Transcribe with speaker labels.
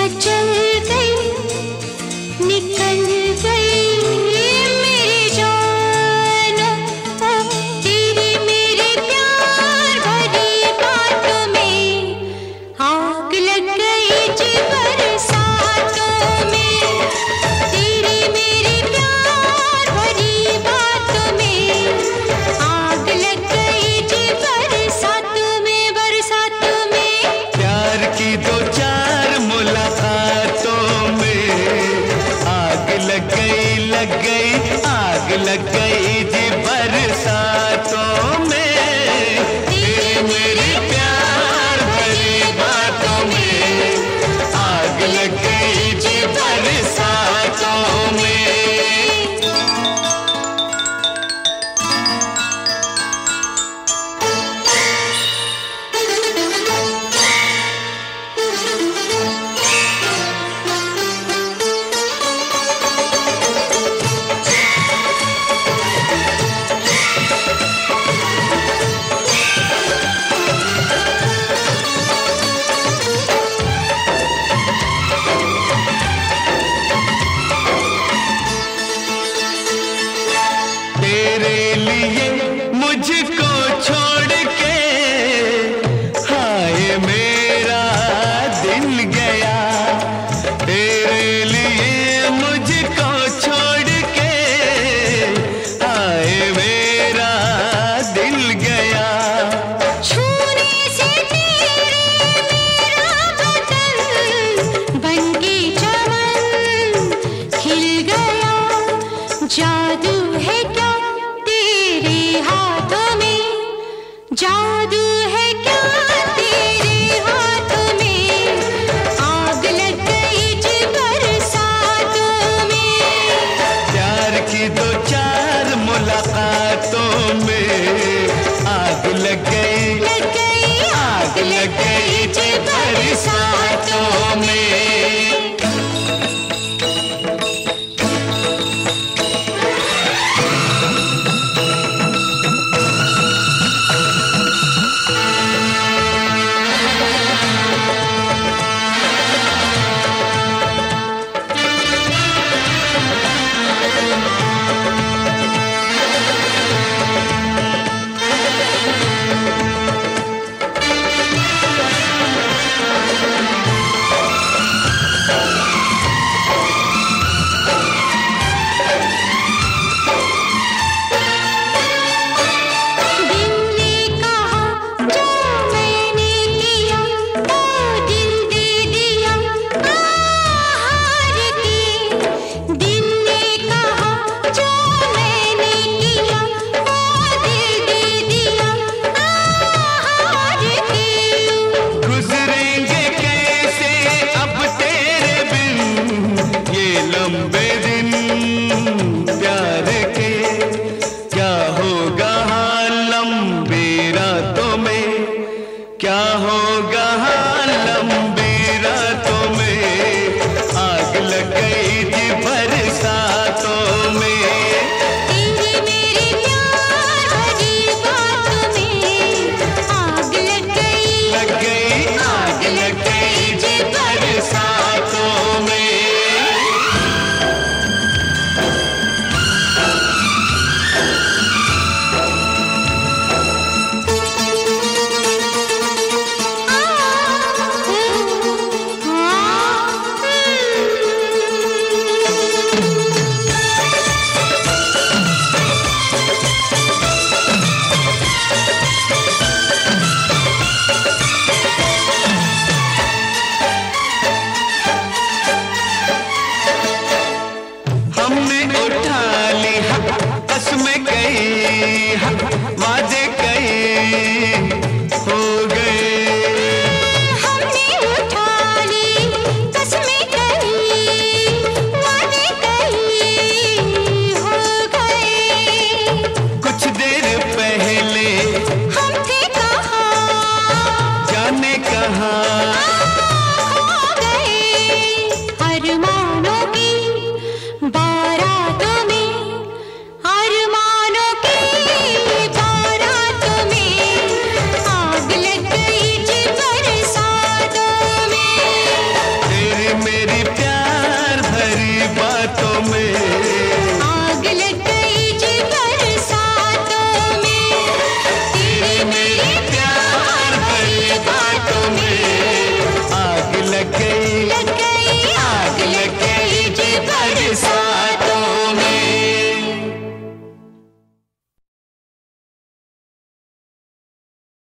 Speaker 1: I just.
Speaker 2: लग गई आग लग गई Chico.
Speaker 1: जादू है क्या
Speaker 2: गई में